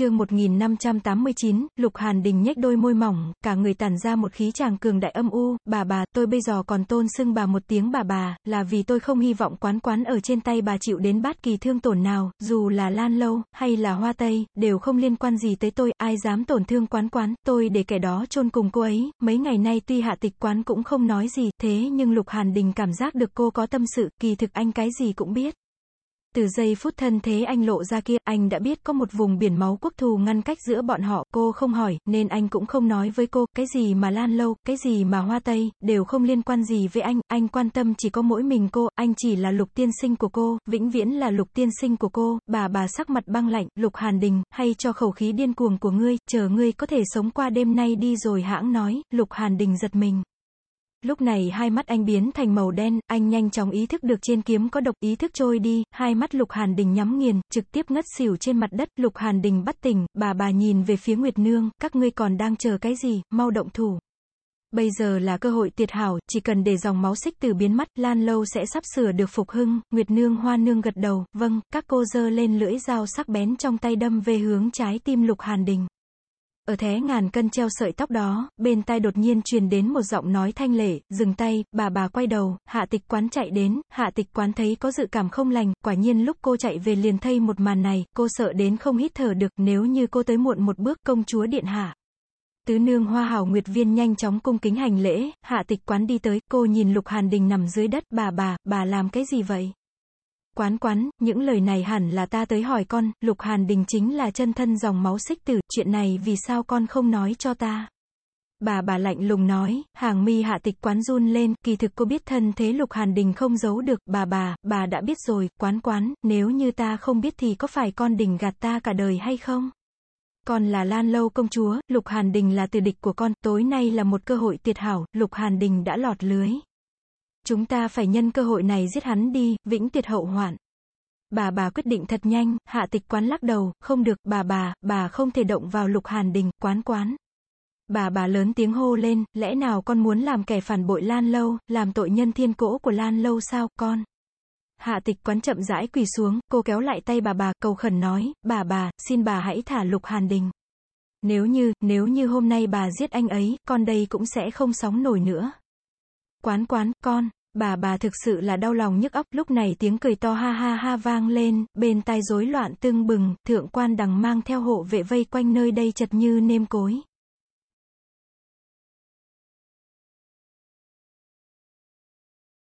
chương 1589, Lục Hàn Đình nhếch đôi môi mỏng, cả người tản ra một khí chàng cường đại âm u, bà bà, tôi bây giờ còn tôn xưng bà một tiếng bà bà, là vì tôi không hy vọng quán quán ở trên tay bà chịu đến bất kỳ thương tổn nào, dù là lan lâu, hay là hoa tây, đều không liên quan gì tới tôi, ai dám tổn thương quán quán, tôi để kẻ đó chôn cùng cô ấy, mấy ngày nay tuy hạ tịch quán cũng không nói gì, thế nhưng Lục Hàn Đình cảm giác được cô có tâm sự, kỳ thực anh cái gì cũng biết. Từ giây phút thân thế anh lộ ra kia, anh đã biết có một vùng biển máu quốc thù ngăn cách giữa bọn họ, cô không hỏi, nên anh cũng không nói với cô, cái gì mà lan lâu, cái gì mà hoa tây, đều không liên quan gì với anh, anh quan tâm chỉ có mỗi mình cô, anh chỉ là lục tiên sinh của cô, vĩnh viễn là lục tiên sinh của cô, bà bà sắc mặt băng lạnh, lục hàn đình, hay cho khẩu khí điên cuồng của ngươi, chờ ngươi có thể sống qua đêm nay đi rồi hãng nói, lục hàn đình giật mình. Lúc này hai mắt anh biến thành màu đen, anh nhanh chóng ý thức được trên kiếm có độc, ý thức trôi đi, hai mắt Lục Hàn Đình nhắm nghiền, trực tiếp ngất xỉu trên mặt đất, Lục Hàn Đình bắt tỉnh, bà bà nhìn về phía Nguyệt Nương, các ngươi còn đang chờ cái gì, mau động thủ. Bây giờ là cơ hội tuyệt hảo, chỉ cần để dòng máu xích từ biến mất, Lan Lâu sẽ sắp sửa được phục hưng, Nguyệt Nương Hoa Nương gật đầu, vâng, các cô dơ lên lưỡi dao sắc bén trong tay đâm về hướng trái tim Lục Hàn Đình. Ở thế ngàn cân treo sợi tóc đó, bên tai đột nhiên truyền đến một giọng nói thanh lệ, dừng tay, bà bà quay đầu, hạ tịch quán chạy đến, hạ tịch quán thấy có dự cảm không lành, quả nhiên lúc cô chạy về liền thay một màn này, cô sợ đến không hít thở được, nếu như cô tới muộn một bước, công chúa điện hạ. Tứ nương hoa hảo nguyệt viên nhanh chóng cung kính hành lễ, hạ tịch quán đi tới, cô nhìn lục hàn đình nằm dưới đất, bà bà, bà làm cái gì vậy? Quán quán, những lời này hẳn là ta tới hỏi con, Lục Hàn Đình chính là chân thân dòng máu xích tử, chuyện này vì sao con không nói cho ta? Bà bà lạnh lùng nói, hàng mi hạ tịch quán run lên, kỳ thực cô biết thân thế Lục Hàn Đình không giấu được, bà bà, bà đã biết rồi, quán quán, nếu như ta không biết thì có phải con đình gạt ta cả đời hay không? Con là Lan Lâu công chúa, Lục Hàn Đình là từ địch của con, tối nay là một cơ hội tuyệt hảo, Lục Hàn Đình đã lọt lưới. Chúng ta phải nhân cơ hội này giết hắn đi, vĩnh tuyệt hậu hoạn. Bà bà quyết định thật nhanh, hạ tịch quán lắc đầu, không được, bà bà, bà không thể động vào lục hàn đình, quán quán. Bà bà lớn tiếng hô lên, lẽ nào con muốn làm kẻ phản bội Lan Lâu, làm tội nhân thiên cỗ của Lan Lâu sao, con? Hạ tịch quán chậm rãi quỳ xuống, cô kéo lại tay bà bà, cầu khẩn nói, bà bà, xin bà hãy thả lục hàn đình. Nếu như, nếu như hôm nay bà giết anh ấy, con đây cũng sẽ không sóng nổi nữa. Quán quán, con, bà bà thực sự là đau lòng nhức óc, lúc này tiếng cười to ha ha ha vang lên, bên tai rối loạn tưng bừng, thượng quan đằng mang theo hộ vệ vây quanh nơi đây chật như nêm cối.